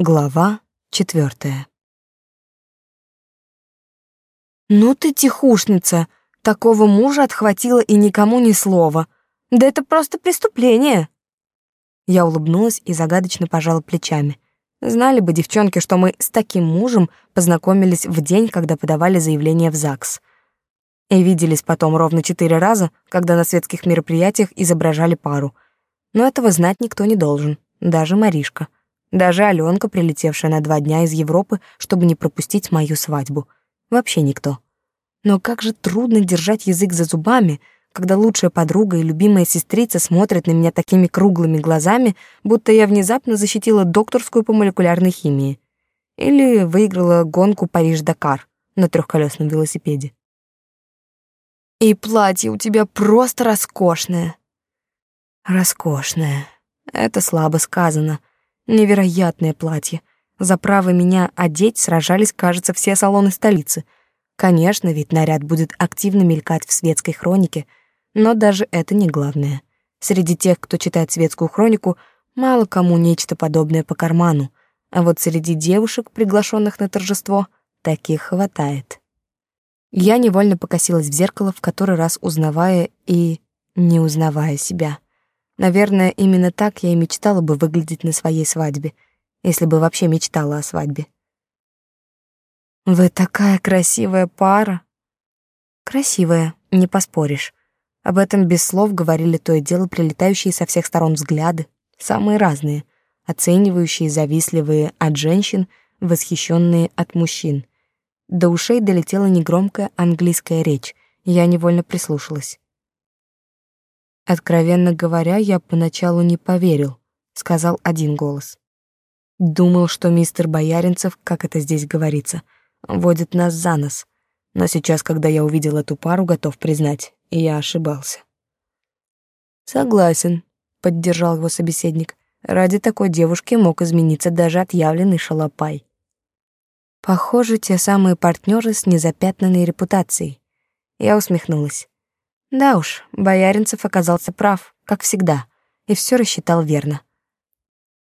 Глава четвертая. «Ну ты тихушница! Такого мужа отхватила и никому ни слова. Да это просто преступление!» Я улыбнулась и загадочно пожала плечами. Знали бы девчонки, что мы с таким мужем познакомились в день, когда подавали заявление в ЗАГС. И виделись потом ровно четыре раза, когда на светских мероприятиях изображали пару. Но этого знать никто не должен, даже Маришка. Даже Аленка, прилетевшая на два дня из Европы, чтобы не пропустить мою свадьбу. Вообще никто. Но как же трудно держать язык за зубами, когда лучшая подруга и любимая сестрица смотрят на меня такими круглыми глазами, будто я внезапно защитила докторскую по молекулярной химии. Или выиграла гонку Париж-Дакар на трехколесном велосипеде. И платье у тебя просто роскошное. Роскошное. Это слабо сказано. Невероятное платье. За право меня одеть сражались, кажется, все салоны столицы. Конечно, ведь наряд будет активно мелькать в светской хронике, но даже это не главное. Среди тех, кто читает светскую хронику, мало кому нечто подобное по карману, а вот среди девушек, приглашенных на торжество, таких хватает. Я невольно покосилась в зеркало, в который раз узнавая и не узнавая себя. Наверное, именно так я и мечтала бы выглядеть на своей свадьбе, если бы вообще мечтала о свадьбе. Вы такая красивая пара. Красивая, не поспоришь. Об этом без слов говорили то и дело прилетающие со всех сторон взгляды, самые разные, оценивающие, завистливые от женщин, восхищенные от мужчин. До ушей долетела негромкая английская речь, я невольно прислушалась. Откровенно говоря, я поначалу не поверил, сказал один голос. Думал, что мистер Бояринцев, как это здесь говорится, водит нас за нос. Но сейчас, когда я увидел эту пару, готов признать, я ошибался. Согласен, поддержал его собеседник. Ради такой девушки мог измениться даже отъявленный шалопай. Похоже, те самые партнеры с незапятнанной репутацией. Я усмехнулась. Да уж, Бояринцев оказался прав, как всегда, и все рассчитал верно.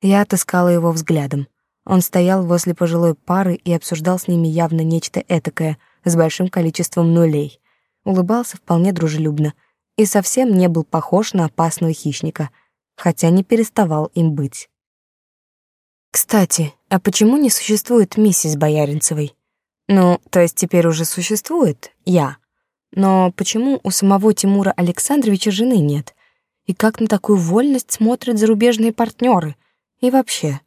Я отыскала его взглядом. Он стоял возле пожилой пары и обсуждал с ними явно нечто этакое, с большим количеством нулей. Улыбался вполне дружелюбно и совсем не был похож на опасного хищника, хотя не переставал им быть. Кстати, а почему не существует миссис Бояринцевой? Ну, то есть теперь уже существует я. Но почему у самого Тимура Александровича жены нет? И как на такую вольность смотрят зарубежные партнеры? И вообще,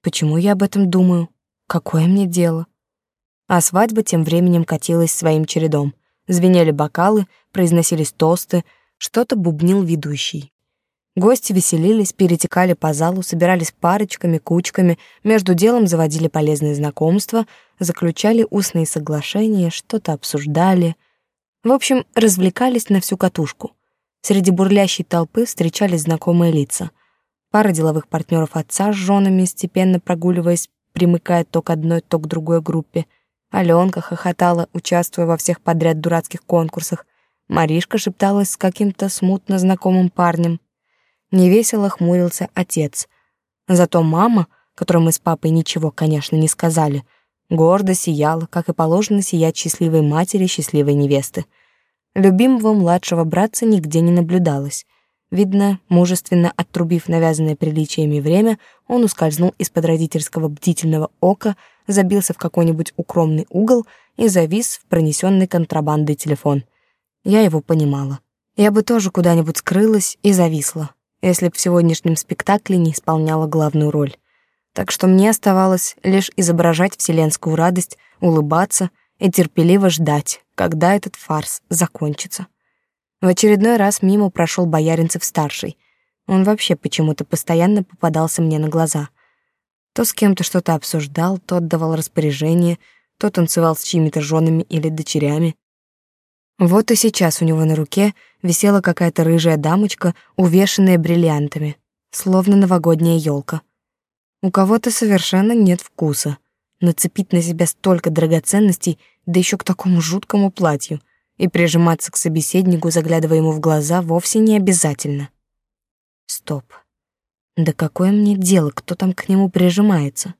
почему я об этом думаю? Какое мне дело? А свадьба тем временем катилась своим чередом. Звенели бокалы, произносились тосты, что-то бубнил ведущий. Гости веселились, перетекали по залу, собирались парочками, кучками, между делом заводили полезные знакомства, заключали устные соглашения, что-то обсуждали — в общем, развлекались на всю катушку. Среди бурлящей толпы встречались знакомые лица. Пара деловых партнеров отца с женами, степенно прогуливаясь, примыкая то к одной, то к другой группе. Аленка хохотала, участвуя во всех подряд дурацких конкурсах. Маришка шепталась с каким-то смутно знакомым парнем. Невесело хмурился отец. Зато мама, которой мы с папой ничего, конечно, не сказали — гордо сияла, как и положено сиять счастливой матери счастливой невесты. Любимого младшего братца нигде не наблюдалось. Видно, мужественно отрубив навязанное приличиями время, он ускользнул из-под родительского бдительного ока, забился в какой-нибудь укромный угол и завис в пронесенный контрабандой телефон. Я его понимала. Я бы тоже куда-нибудь скрылась и зависла, если б в сегодняшнем спектакле не исполняла главную роль так что мне оставалось лишь изображать вселенскую радость, улыбаться и терпеливо ждать, когда этот фарс закончится. В очередной раз мимо прошел Бояринцев-старший. Он вообще почему-то постоянно попадался мне на глаза. То с кем-то что-то обсуждал, то отдавал распоряжение, то танцевал с чьими-то женами или дочерями. Вот и сейчас у него на руке висела какая-то рыжая дамочка, увешанная бриллиантами, словно новогодняя елка. У кого-то совершенно нет вкуса. Нацепить на себя столько драгоценностей, да еще к такому жуткому платью, и прижиматься к собеседнику, заглядывая ему в глаза, вовсе не обязательно. Стоп. Да какое мне дело, кто там к нему прижимается?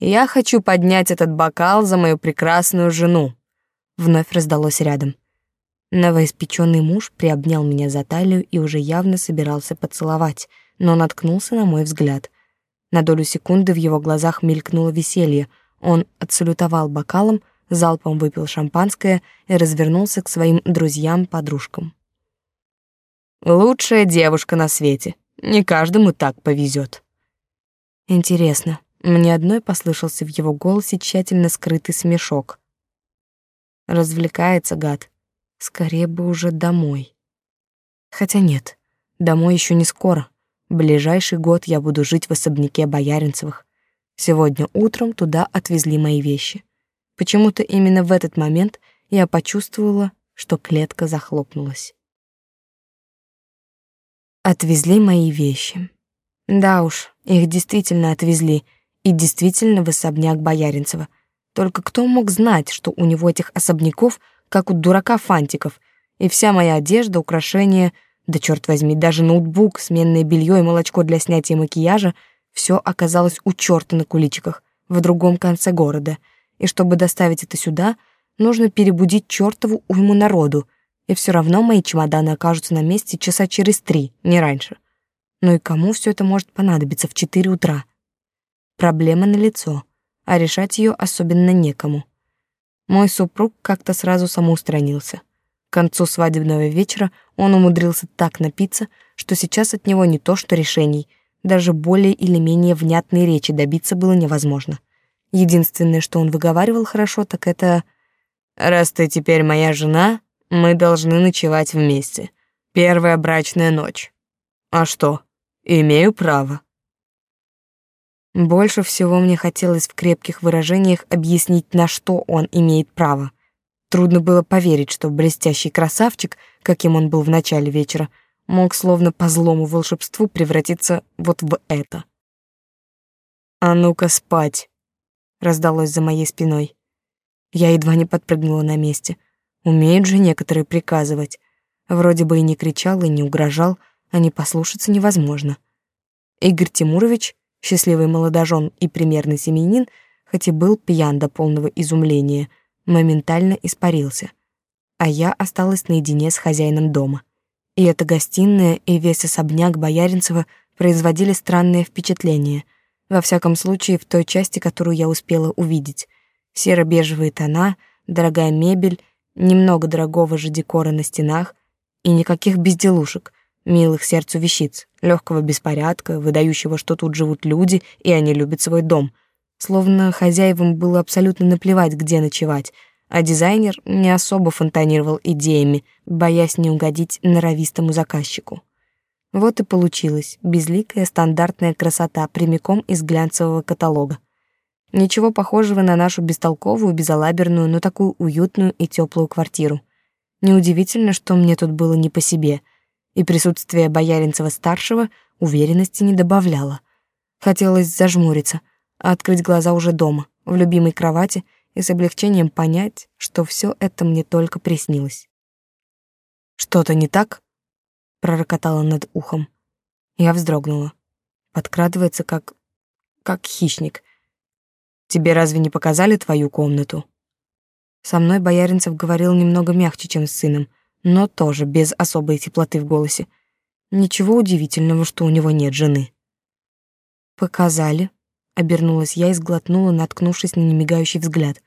Я хочу поднять этот бокал за мою прекрасную жену. Вновь раздалось рядом. Новоиспеченный муж приобнял меня за талию и уже явно собирался поцеловать, но наткнулся на мой взгляд. На долю секунды в его глазах мелькнуло веселье. Он отсалютовал бокалом, залпом выпил шампанское и развернулся к своим друзьям-подружкам. Лучшая девушка на свете. Не каждому так повезет. Интересно, мне одной послышался в его голосе тщательно скрытый смешок. Развлекается гад. Скорее бы уже домой. Хотя нет, домой еще не скоро. Ближайший год я буду жить в особняке Бояринцевых. Сегодня утром туда отвезли мои вещи. Почему-то именно в этот момент я почувствовала, что клетка захлопнулась. Отвезли мои вещи. Да уж, их действительно отвезли, и действительно в особняк Бояринцева. Только кто мог знать, что у него этих особняков, как у дурака Фантиков, и вся моя одежда, украшения, да черт возьми, даже ноутбук, сменное белье и молочко для снятия макияжа, все оказалось у черта на куличиках, в другом конце города — и чтобы доставить это сюда, нужно перебудить чертову уйму народу, и все равно мои чемоданы окажутся на месте часа через три, не раньше. Ну и кому все это может понадобиться в четыре утра? Проблема налицо, а решать ее особенно некому. Мой супруг как-то сразу самоустранился. К концу свадебного вечера он умудрился так напиться, что сейчас от него не то что решений, даже более или менее внятной речи добиться было невозможно. Единственное, что он выговаривал хорошо, так это «Раз ты теперь моя жена, мы должны ночевать вместе. Первая брачная ночь. А что, имею право». Больше всего мне хотелось в крепких выражениях объяснить, на что он имеет право. Трудно было поверить, что блестящий красавчик, каким он был в начале вечера, мог словно по злому волшебству превратиться вот в это. «А ну-ка спать!» раздалось за моей спиной. Я едва не подпрыгнула на месте. Умеют же некоторые приказывать. Вроде бы и не кричал, и не угрожал, а не послушаться невозможно. Игорь Тимурович, счастливый молодожен и примерный семьянин, хоть и был пьян до полного изумления, моментально испарился. А я осталась наедине с хозяином дома. И эта гостиная, и весь особняк Бояринцева производили странное впечатление — во всяком случае, в той части, которую я успела увидеть. Серо-бежевые тона, дорогая мебель, немного дорогого же декора на стенах и никаких безделушек, милых сердцу вещиц, легкого беспорядка, выдающего, что тут живут люди, и они любят свой дом. Словно хозяевам было абсолютно наплевать, где ночевать, а дизайнер не особо фонтанировал идеями, боясь не угодить норовистому заказчику. Вот и получилась безликая стандартная красота прямиком из глянцевого каталога. Ничего похожего на нашу бестолковую, безалаберную, но такую уютную и теплую квартиру. Неудивительно, что мне тут было не по себе, и присутствие Бояринцева-старшего уверенности не добавляло. Хотелось зажмуриться, а открыть глаза уже дома, в любимой кровати, и с облегчением понять, что все это мне только приснилось. «Что-то не так?» пророкотала над ухом. Я вздрогнула. Подкрадывается как как хищник. Тебе разве не показали твою комнату? Со мной Бояринцев говорил немного мягче, чем с сыном, но тоже без особой теплоты в голосе. Ничего удивительного, что у него нет жены. Показали, обернулась я и сглотнула, наткнувшись на немигающий взгляд.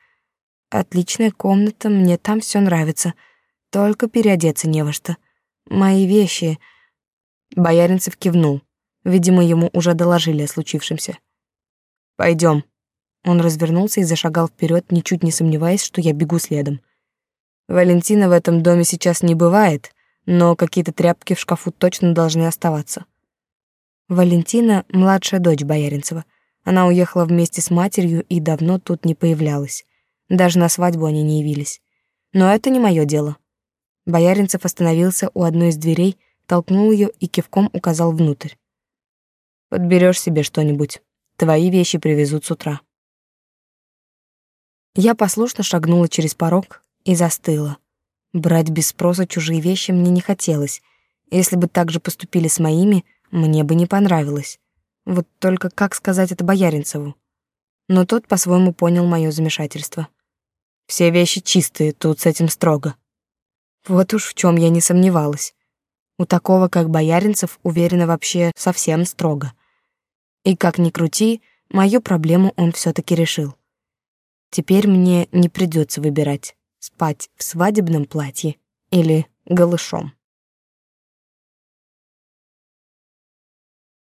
Отличная комната, мне там все нравится. Только переодеться не во что. Мои вещи. Бояринцев кивнул. Видимо, ему уже доложили о случившемся. Пойдем. Он развернулся и зашагал вперед, ничуть не сомневаясь, что я бегу следом. Валентина в этом доме сейчас не бывает, но какие-то тряпки в шкафу точно должны оставаться. Валентина — младшая дочь Бояринцева. Она уехала вместе с матерью и давно тут не появлялась. Даже на свадьбу они не явились. Но это не мое дело. Бояринцев остановился у одной из дверей, толкнул ее и кивком указал внутрь. Подберешь себе что-нибудь. Твои вещи привезут с утра. Я послушно шагнула через порог и застыла. Брать без спроса чужие вещи мне не хотелось. Если бы так же поступили с моими, мне бы не понравилось. Вот только как сказать это Бояринцеву? Но тот по-своему понял мое замешательство. Все вещи чистые, тут с этим строго. Вот уж в чем я не сомневалась. У такого, как Бояринцев, уверена вообще совсем строго. И как ни крути, мою проблему он все таки решил. Теперь мне не придется выбирать, спать в свадебном платье или голышом.